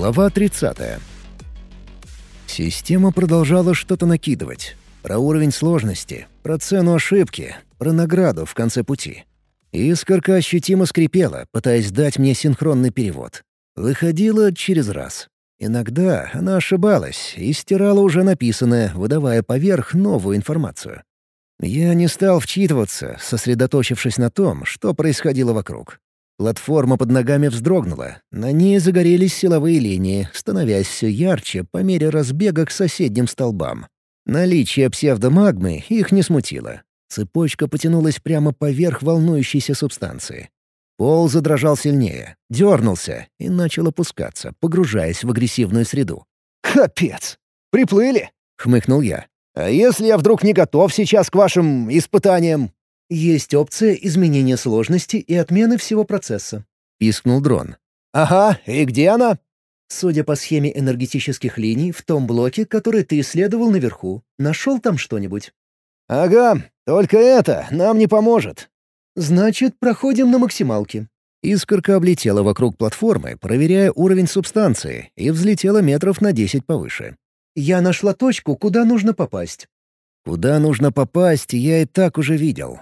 Глава 30. Система продолжала что-то накидывать. Про уровень сложности, про цену ошибки, про награду в конце пути. Искорка ощутимо скрипела, пытаясь дать мне синхронный перевод. Выходила через раз. Иногда она ошибалась и стирала уже написанное, выдавая поверх новую информацию. Я не стал вчитываться, сосредоточившись на том, что происходило вокруг. Платформа под ногами вздрогнула, на ней загорелись силовые линии, становясь все ярче по мере разбега к соседним столбам. Наличие псевдомагмы их не смутило. Цепочка потянулась прямо поверх волнующейся субстанции. Пол задрожал сильнее, дернулся и начал опускаться, погружаясь в агрессивную среду. «Капец! Приплыли!» — хмыкнул я. «А если я вдруг не готов сейчас к вашим испытаниям?» «Есть опция изменения сложности и отмены всего процесса», — пискнул дрон. «Ага, и где она?» «Судя по схеме энергетических линий, в том блоке, который ты исследовал наверху. Нашел там что-нибудь?» «Ага, только это нам не поможет». «Значит, проходим на максималке». Искорка облетела вокруг платформы, проверяя уровень субстанции, и взлетела метров на десять повыше. «Я нашла точку, куда нужно попасть». Куда нужно попасть, я и так уже видел.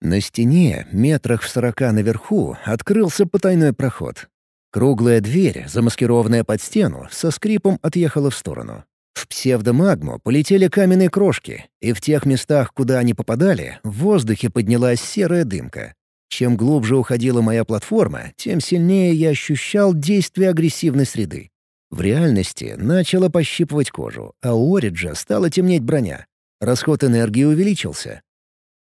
На стене, метрах в сорока наверху, открылся потайной проход. Круглая дверь, замаскированная под стену, со скрипом отъехала в сторону. В псевдомагму полетели каменные крошки, и в тех местах, куда они попадали, в воздухе поднялась серая дымка. Чем глубже уходила моя платформа, тем сильнее я ощущал действие агрессивной среды. В реальности начало пощипывать кожу, а у Ориджа стала темнеть броня. Расход энергии увеличился,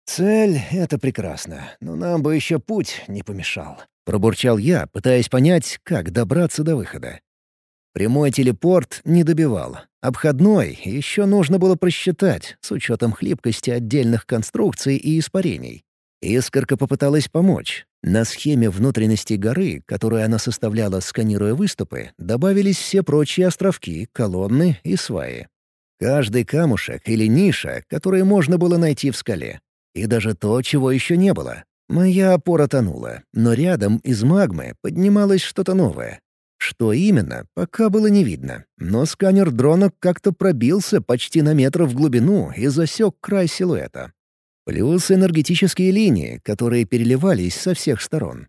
«Цель — это прекрасно, но нам бы еще путь не помешал», — пробурчал я, пытаясь понять, как добраться до выхода. Прямой телепорт не добивал. Обходной еще нужно было просчитать, с учетом хлипкости отдельных конструкций и испарений. Искорка попыталась помочь. На схеме внутренности горы, которую она составляла, сканируя выступы, добавились все прочие островки, колонны и сваи. Каждый камушек или ниша, которые можно было найти в скале. И даже то, чего еще не было. Моя опора тонула, но рядом из магмы поднималось что-то новое. Что именно, пока было не видно, но сканер дрона как-то пробился почти на метр в глубину и засек край силуэта. Плюс энергетические линии, которые переливались со всех сторон.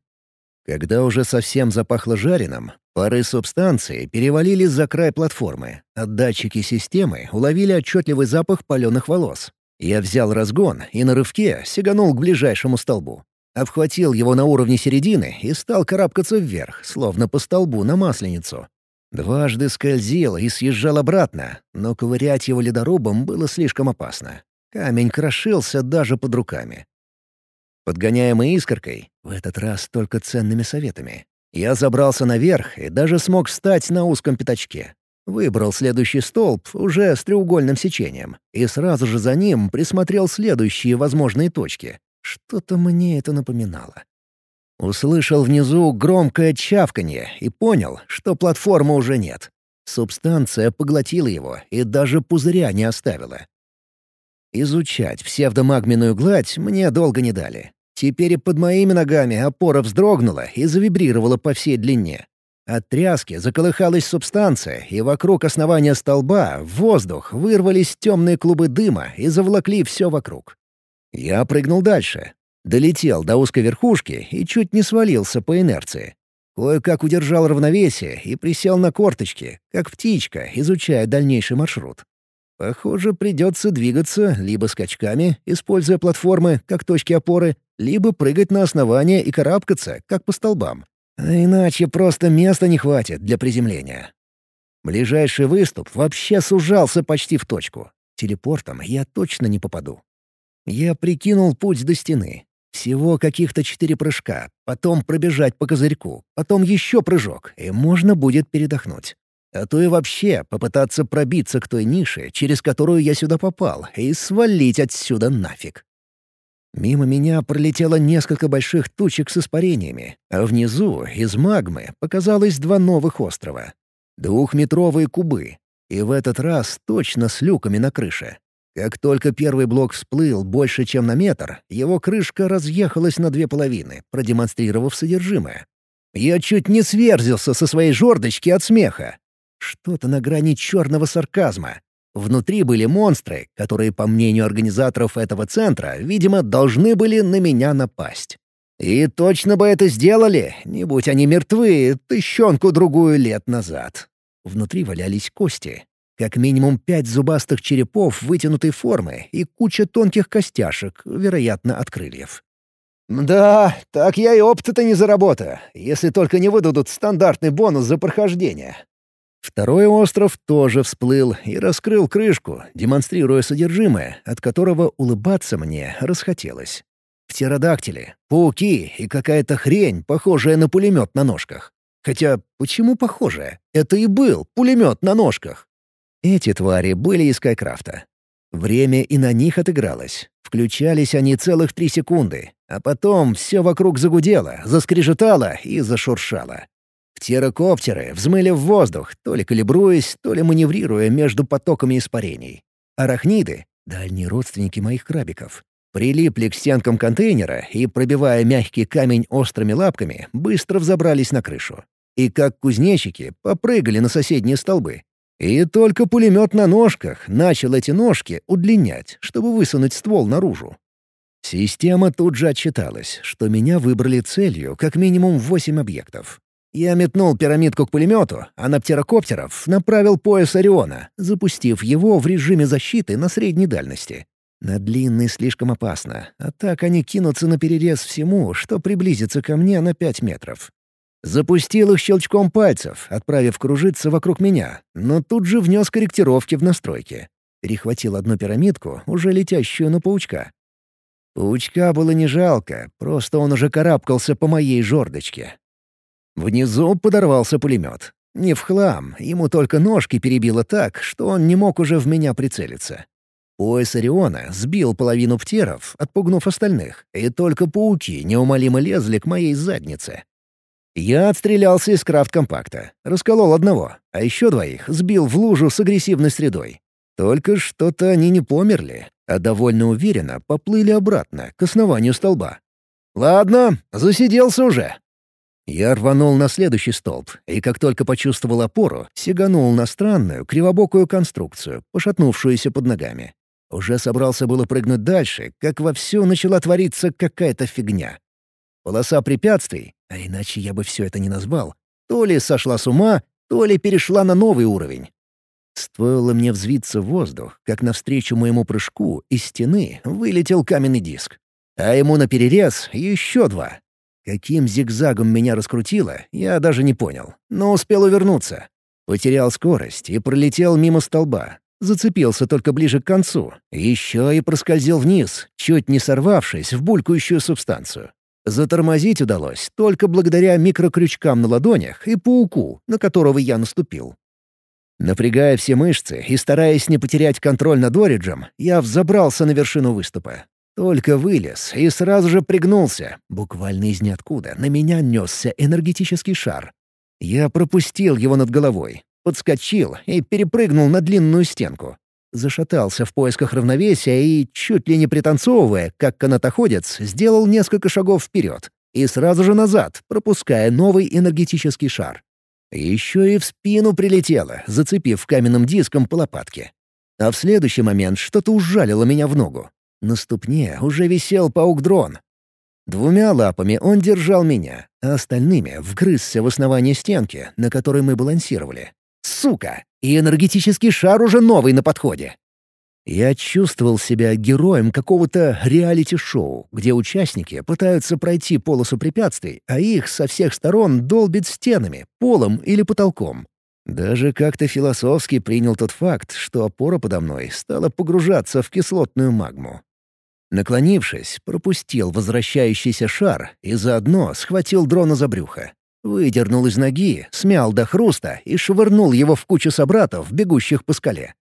Когда уже совсем запахло жареным, пары субстанции перевалились за край платформы, а датчики системы уловили отчетливый запах паленых волос. Я взял разгон и на рывке сиганул к ближайшему столбу. Обхватил его на уровне середины и стал карабкаться вверх, словно по столбу на масленицу. Дважды скользил и съезжал обратно, но ковырять его ледорубом было слишком опасно. Камень крошился даже под руками. Подгоняемый искоркой, в этот раз только ценными советами, я забрался наверх и даже смог встать на узком пятачке. Выбрал следующий столб уже с треугольным сечением и сразу же за ним присмотрел следующие возможные точки. Что-то мне это напоминало. Услышал внизу громкое чавканье и понял, что платформы уже нет. Субстанция поглотила его и даже пузыря не оставила. Изучать псевдомагменную гладь мне долго не дали. Теперь и под моими ногами опора вздрогнула и завибрировала по всей длине. От тряски заколыхалась субстанция, и вокруг основания столба в воздух вырвались темные клубы дыма и заволокли все вокруг. Я прыгнул дальше. Долетел до узкой верхушки и чуть не свалился по инерции. Кое-как удержал равновесие и присел на корточки, как птичка, изучая дальнейший маршрут. Похоже, придется двигаться либо скачками, используя платформы как точки опоры, либо прыгать на основание и карабкаться, как по столбам. Иначе просто места не хватит для приземления. Ближайший выступ вообще сужался почти в точку. Телепортом я точно не попаду. Я прикинул путь до стены. Всего каких-то четыре прыжка, потом пробежать по козырьку, потом еще прыжок, и можно будет передохнуть. А то и вообще попытаться пробиться к той нише, через которую я сюда попал, и свалить отсюда нафиг. Мимо меня пролетело несколько больших тучек с испарениями, а внизу, из магмы, показалось два новых острова. Двухметровые кубы. И в этот раз точно с люками на крыше. Как только первый блок всплыл больше, чем на метр, его крышка разъехалась на две половины, продемонстрировав содержимое. Я чуть не сверзился со своей жердочки от смеха. Что-то на грани черного сарказма. Внутри были монстры, которые, по мнению организаторов этого центра, видимо, должны были на меня напасть. И точно бы это сделали, не будь они мертвы, тыщенку-другую лет назад. Внутри валялись кости. Как минимум пять зубастых черепов вытянутой формы и куча тонких костяшек, вероятно, от крыльев. «Да, так я и опыта-то не заработаю, если только не выдадут стандартный бонус за прохождение». Второй остров тоже всплыл и раскрыл крышку, демонстрируя содержимое, от которого улыбаться мне расхотелось. Птеродактили, пауки и какая-то хрень, похожая на пулемет на ножках. Хотя, почему похожая? Это и был пулемет на ножках. Эти твари были из Кайкрафта. Время и на них отыгралось. Включались они целых три секунды, а потом все вокруг загудело, заскрежетало и зашуршало. Птерокоптеры взмыли в воздух, то ли калибруясь, то ли маневрируя между потоками испарений. Арахниды — дальние родственники моих крабиков. Прилипли к стенкам контейнера и, пробивая мягкий камень острыми лапками, быстро взобрались на крышу. И как кузнечики попрыгали на соседние столбы. И только пулемет на ножках начал эти ножки удлинять, чтобы высунуть ствол наружу. Система тут же отчиталась, что меня выбрали целью как минимум восемь объектов. Я метнул пирамидку к пулемету, а на птерокоптеров направил пояс Ориона, запустив его в режиме защиты на средней дальности. На длинный слишком опасно, а так они кинутся на перерез всему, что приблизится ко мне на пять метров. Запустил их щелчком пальцев, отправив кружиться вокруг меня, но тут же внес корректировки в настройки. Перехватил одну пирамидку, уже летящую на паучка. Паучка было не жалко, просто он уже карабкался по моей жердочке. Внизу подорвался пулемет. Не в хлам, ему только ножки перебило так, что он не мог уже в меня прицелиться. Пояс Ориона сбил половину птеров, отпугнув остальных, и только пауки неумолимо лезли к моей заднице. Я отстрелялся из крафт-компакта, расколол одного, а еще двоих сбил в лужу с агрессивной средой. Только что-то они не померли, а довольно уверенно поплыли обратно, к основанию столба. «Ладно, засиделся уже», я рванул на следующий столб, и как только почувствовал опору, сиганул на странную, кривобокую конструкцию, пошатнувшуюся под ногами. Уже собрался было прыгнуть дальше, как вовсю начала твориться какая-то фигня. Полоса препятствий, а иначе я бы все это не назвал, то ли сошла с ума, то ли перешла на новый уровень. Стоило мне взвиться в воздух, как навстречу моему прыжку из стены вылетел каменный диск. А ему наперерез еще два, Каким зигзагом меня раскрутило, я даже не понял, но успел увернуться. Потерял скорость и пролетел мимо столба. Зацепился только ближе к концу. Еще и проскользил вниз, чуть не сорвавшись в булькающую субстанцию. Затормозить удалось только благодаря микрокрючкам на ладонях и пауку, на которого я наступил. Напрягая все мышцы и стараясь не потерять контроль над Ориджем, я взобрался на вершину выступа. Только вылез и сразу же пригнулся. Буквально из ниоткуда на меня несся энергетический шар. Я пропустил его над головой, подскочил и перепрыгнул на длинную стенку. Зашатался в поисках равновесия и, чуть ли не пританцовывая, как канатоходец, сделал несколько шагов вперед и сразу же назад, пропуская новый энергетический шар. Еще и в спину прилетело, зацепив каменным диском по лопатке. А в следующий момент что-то ужалило меня в ногу. На ступне уже висел паук-дрон. Двумя лапами он держал меня, а остальными вгрызся в основание стенки, на которой мы балансировали. Сука! И энергетический шар уже новый на подходе. Я чувствовал себя героем какого-то реалити-шоу, где участники пытаются пройти полосу препятствий, а их со всех сторон долбит стенами, полом или потолком. Даже как-то философски принял тот факт, что опора подо мной стала погружаться в кислотную магму. Наклонившись, пропустил возвращающийся шар и заодно схватил дрона за брюхо. Выдернул из ноги, смял до хруста и швырнул его в кучу собратов, бегущих по скале.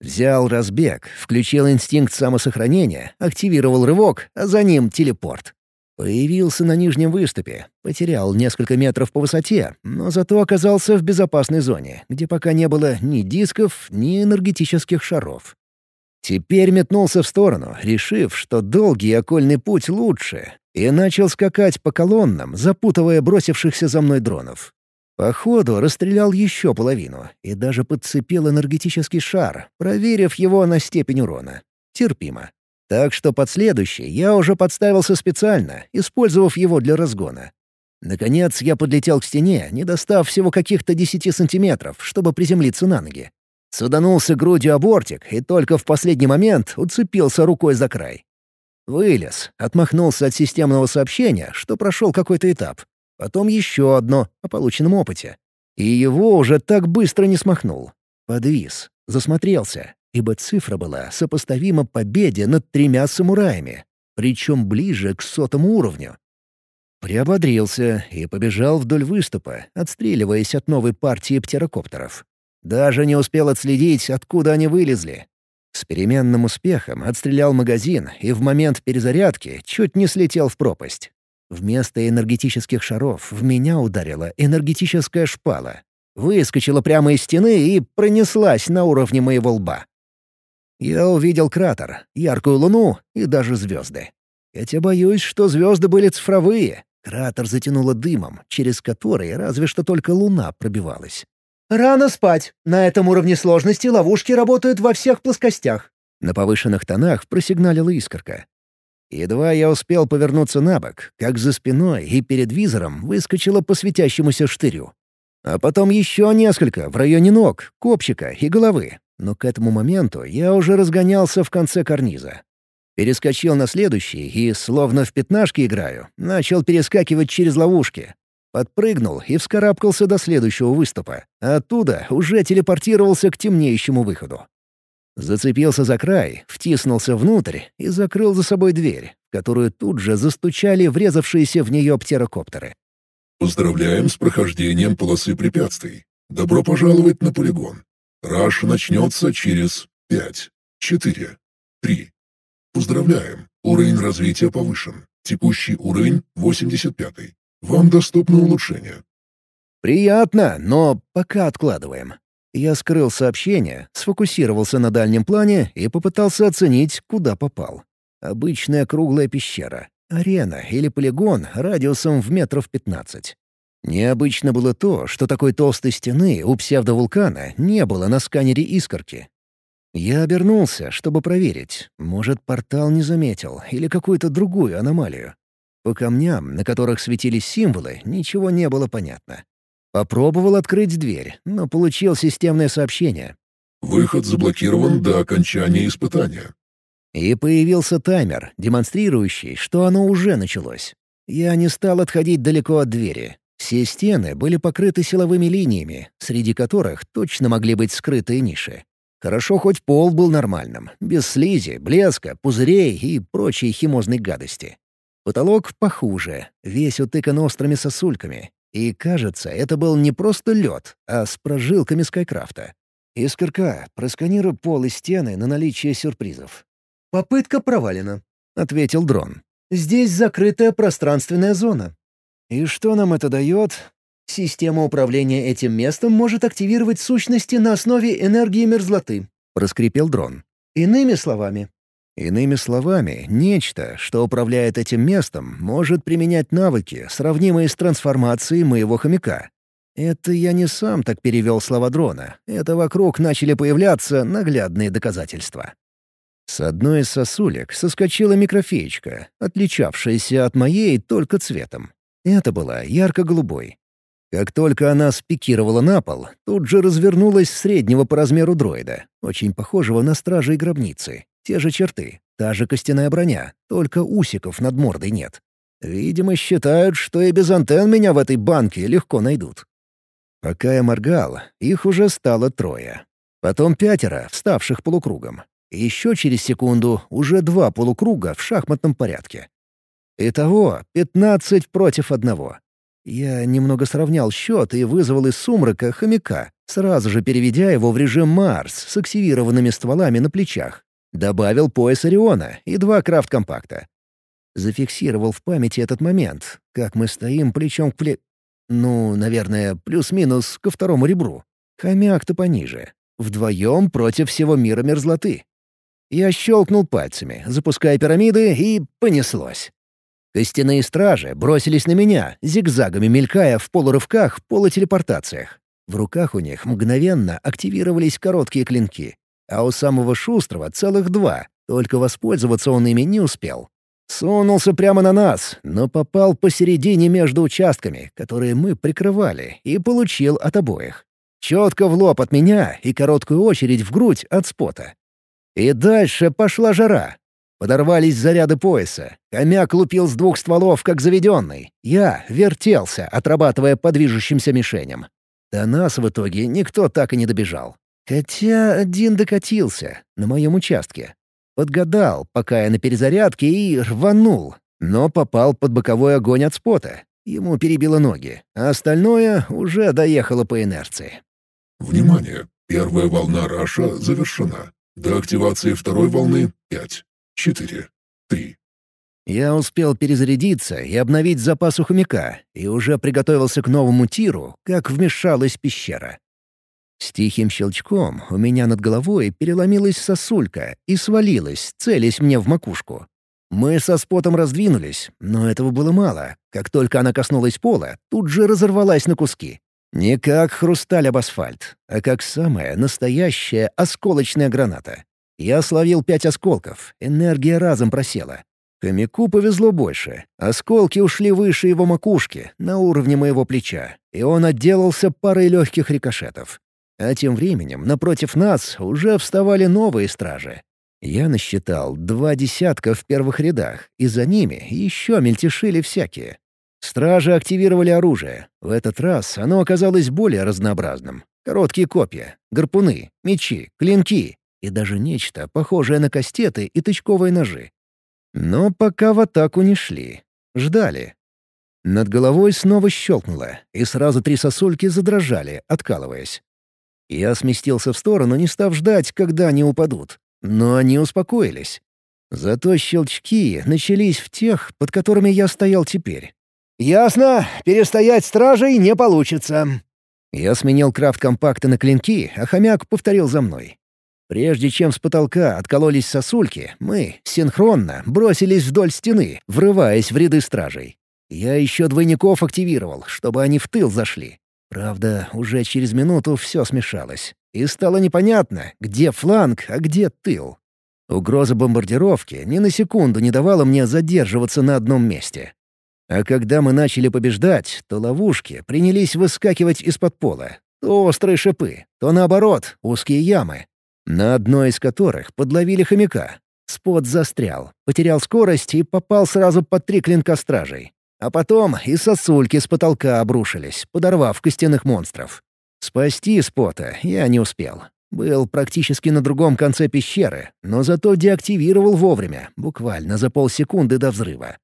Взял разбег, включил инстинкт самосохранения, активировал рывок, а за ним телепорт. Появился на нижнем выступе, потерял несколько метров по высоте, но зато оказался в безопасной зоне, где пока не было ни дисков, ни энергетических шаров. Теперь метнулся в сторону, решив, что долгий окольный путь лучше, и начал скакать по колоннам, запутывая бросившихся за мной дронов. Походу расстрелял еще половину и даже подцепил энергетический шар, проверив его на степень урона. Терпимо. Так что под следующий я уже подставился специально, использовав его для разгона. Наконец я подлетел к стене, не достав всего каких-то десяти сантиметров, чтобы приземлиться на ноги. Суданулся грудью о бортик и только в последний момент уцепился рукой за край. Вылез, отмахнулся от системного сообщения, что прошел какой-то этап. Потом еще одно о полученном опыте. И его уже так быстро не смахнул. Подвис, засмотрелся, ибо цифра была сопоставима победе над тремя самураями, причем ближе к сотому уровню. Приободрился и побежал вдоль выступа, отстреливаясь от новой партии птерокоптеров. Даже не успел отследить, откуда они вылезли. С переменным успехом отстрелял магазин и в момент перезарядки чуть не слетел в пропасть. Вместо энергетических шаров в меня ударила энергетическая шпала. Выскочила прямо из стены и пронеслась на уровне моего лба. Я увидел кратер, яркую луну и даже звезды. Хотя боюсь, что звезды были цифровые. Кратер затянуло дымом, через который разве что только луна пробивалась. «Рано спать. На этом уровне сложности ловушки работают во всех плоскостях». На повышенных тонах просигналила искорка. Едва я успел повернуться на бок, как за спиной и перед визором выскочила по светящемуся штырю. А потом еще несколько в районе ног, копчика и головы. Но к этому моменту я уже разгонялся в конце карниза. Перескочил на следующий и, словно в пятнашки играю, начал перескакивать через ловушки, Подпрыгнул и вскарабкался до следующего выступа. оттуда уже телепортировался к темнеющему выходу. Зацепился за край, втиснулся внутрь и закрыл за собой дверь, которую тут же застучали врезавшиеся в нее птерокоптеры. «Поздравляем с прохождением полосы препятствий. Добро пожаловать на полигон. Раш начнется через пять, четыре, три. Поздравляем, уровень развития повышен. Текущий уровень — 85. Вам доступно улучшение». «Приятно, но пока откладываем». Я скрыл сообщение, сфокусировался на дальнем плане и попытался оценить, куда попал. Обычная круглая пещера, арена или полигон радиусом в метров пятнадцать. Необычно было то, что такой толстой стены у псевдовулкана не было на сканере искорки. Я обернулся, чтобы проверить. Может, портал не заметил или какую-то другую аномалию. По камням, на которых светились символы, ничего не было понятно. Попробовал открыть дверь, но получил системное сообщение. «Выход заблокирован до окончания испытания». И появился таймер, демонстрирующий, что оно уже началось. Я не стал отходить далеко от двери. Все стены были покрыты силовыми линиями, среди которых точно могли быть скрытые ниши. Хорошо, хоть пол был нормальным, без слизи, блеска, пузырей и прочей химозной гадости. Потолок похуже, весь утыкан острыми сосульками. И, кажется, это был не просто лед, а с прожилками Скайкрафта. «Искорка, просканируй пол и стены на наличие сюрпризов». «Попытка провалена», — ответил дрон. «Здесь закрытая пространственная зона». «И что нам это дает?» «Система управления этим местом может активировать сущности на основе энергии мерзлоты», — проскрипел дрон. «Иными словами, Иными словами, нечто, что управляет этим местом, может применять навыки, сравнимые с трансформацией моего хомяка. Это я не сам так перевел слова дрона. Это вокруг начали появляться наглядные доказательства. С одной из сосулек соскочила микрофеечка, отличавшаяся от моей только цветом. Это была ярко-голубой. Как только она спикировала на пол, тут же развернулась среднего по размеру дроида, очень похожего на стражей гробницы, те же черты, та же костяная броня, только усиков над мордой нет. Видимо, считают, что и без антенн меня в этой банке легко найдут. Пока я моргал, их уже стало трое. Потом пятеро, вставших полукругом. еще через секунду уже два полукруга в шахматном порядке. Итого пятнадцать против одного. Я немного сравнял счет и вызвал из сумрака хомяка, сразу же переведя его в режим Марс с активированными стволами на плечах. Добавил пояс Ориона и два крафт-компакта. Зафиксировал в памяти этот момент, как мы стоим плечом к пле... Ну, наверное, плюс-минус ко второму ребру. Хомяк-то пониже. Вдвоем против всего мира мерзлоты. Я щелкнул пальцами, запуская пирамиды, и понеслось. Костяные стражи бросились на меня, зигзагами мелькая в полурывках, полутелепортациях. В руках у них мгновенно активировались короткие клинки. А у самого шустрого целых два, только воспользоваться он ими не успел. Сунулся прямо на нас, но попал посередине между участками, которые мы прикрывали, и получил от обоих. Четко в лоб от меня и короткую очередь в грудь от спота. И дальше пошла жара. Подорвались заряды пояса. Хомяк лупил с двух стволов, как заведенный. Я вертелся, отрабатывая по движущимся мишеням. До нас в итоге никто так и не добежал. Хотя один докатился на моем участке. Подгадал, пока я на перезарядке, и рванул. Но попал под боковой огонь от спота. Ему перебило ноги, а остальное уже доехало по инерции. Внимание! Первая волна Раша завершена. До активации второй волны — пять, четыре, три. Я успел перезарядиться и обновить запас у хомяка, и уже приготовился к новому тиру, как вмешалась пещера. С тихим щелчком у меня над головой переломилась сосулька и свалилась, целясь мне в макушку. Мы со спотом раздвинулись, но этого было мало. Как только она коснулась пола, тут же разорвалась на куски. Не как хрусталь об асфальт, а как самая настоящая осколочная граната. Я словил пять осколков, энергия разом просела. Хомяку повезло больше. Осколки ушли выше его макушки, на уровне моего плеча, и он отделался парой легких рикошетов. А тем временем напротив нас уже вставали новые стражи. Я насчитал два десятка в первых рядах, и за ними еще мельтешили всякие. Стражи активировали оружие. В этот раз оно оказалось более разнообразным. Короткие копья, гарпуны, мечи, клинки и даже нечто, похожее на кастеты и тычковые ножи. Но пока в атаку не шли. Ждали. Над головой снова щелкнуло, и сразу три сосульки задрожали, откалываясь. Я сместился в сторону, не став ждать, когда они упадут. Но они успокоились. Зато щелчки начались в тех, под которыми я стоял теперь. «Ясно. Перестоять стражей не получится». Я сменил крафт компакта на клинки, а хомяк повторил за мной. Прежде чем с потолка откололись сосульки, мы, синхронно, бросились вдоль стены, врываясь в ряды стражей. Я еще двойников активировал, чтобы они в тыл зашли. Правда, уже через минуту все смешалось. И стало непонятно, где фланг, а где тыл. Угроза бомбардировки ни на секунду не давала мне задерживаться на одном месте. А когда мы начали побеждать, то ловушки принялись выскакивать из-под пола. То острые шипы, то наоборот, узкие ямы, на одной из которых подловили хомяка. Спот застрял, потерял скорость и попал сразу под три клинка стражей. А потом и сосульки с потолка обрушились, подорвав костяных монстров. Спасти спота я не успел. Был практически на другом конце пещеры, но зато деактивировал вовремя, буквально за полсекунды до взрыва.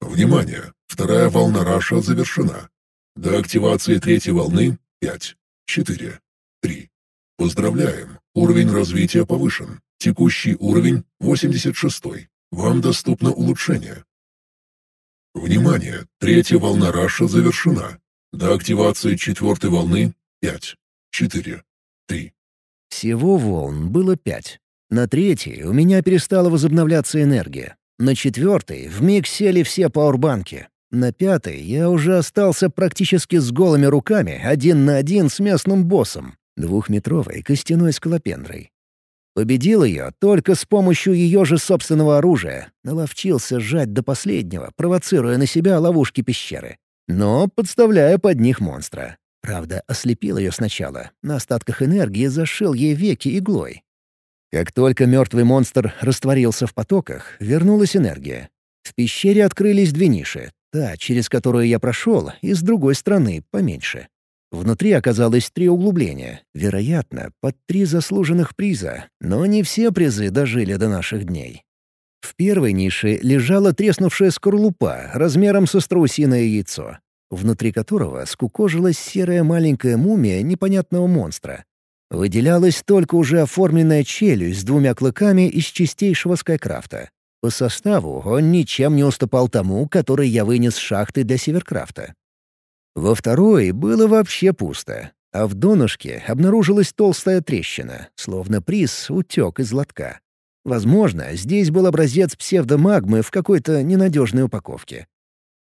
Внимание! Вторая волна Раша завершена. До активации третьей волны — пять, четыре, три. Поздравляем! Уровень развития повышен. Текущий уровень — 86. Вам доступно улучшение. Внимание! Третья волна Раша завершена. До активации четвертой волны — 5, 4, 3. Всего волн было пять. На третьей у меня перестала возобновляться энергия. На четвертой вмиг сели все пауэрбанки. На пятой я уже остался практически с голыми руками один на один с местным боссом, двухметровой костяной скалопендрой. Победил ее только с помощью ее же собственного оружия. Наловчился сжать до последнего, провоцируя на себя ловушки пещеры. Но подставляя под них монстра. Правда, ослепил ее сначала. На остатках энергии зашил ей веки иглой. Как только мертвый монстр растворился в потоках, вернулась энергия. В пещере открылись две ниши. Та, через которую я прошел, и с другой стороны, поменьше. Внутри оказалось три углубления, вероятно, под три заслуженных приза, но не все призы дожили до наших дней. В первой нише лежала треснувшая скорлупа размером со страусиное яйцо, внутри которого скукожилась серая маленькая мумия непонятного монстра. Выделялась только уже оформленная челюсть с двумя клыками из чистейшего скайкрафта. По составу он ничем не уступал тому, который я вынес с шахты для северкрафта. Во второй было вообще пусто, а в донышке обнаружилась толстая трещина, словно приз утек из лотка. Возможно, здесь был образец псевдомагмы в какой-то ненадежной упаковке.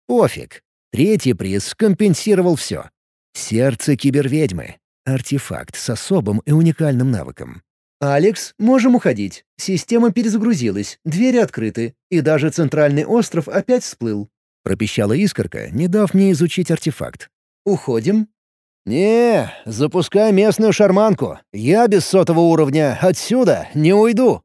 Пофиг. Третий приз компенсировал все. Сердце киберведьмы. Артефакт с особым и уникальным навыком. «Алекс, можем уходить. Система перезагрузилась, двери открыты, и даже центральный остров опять всплыл», — пропищала искорка, не дав мне изучить артефакт. «Уходим?» «Не, запускай местную шарманку. Я без сотого уровня отсюда не уйду».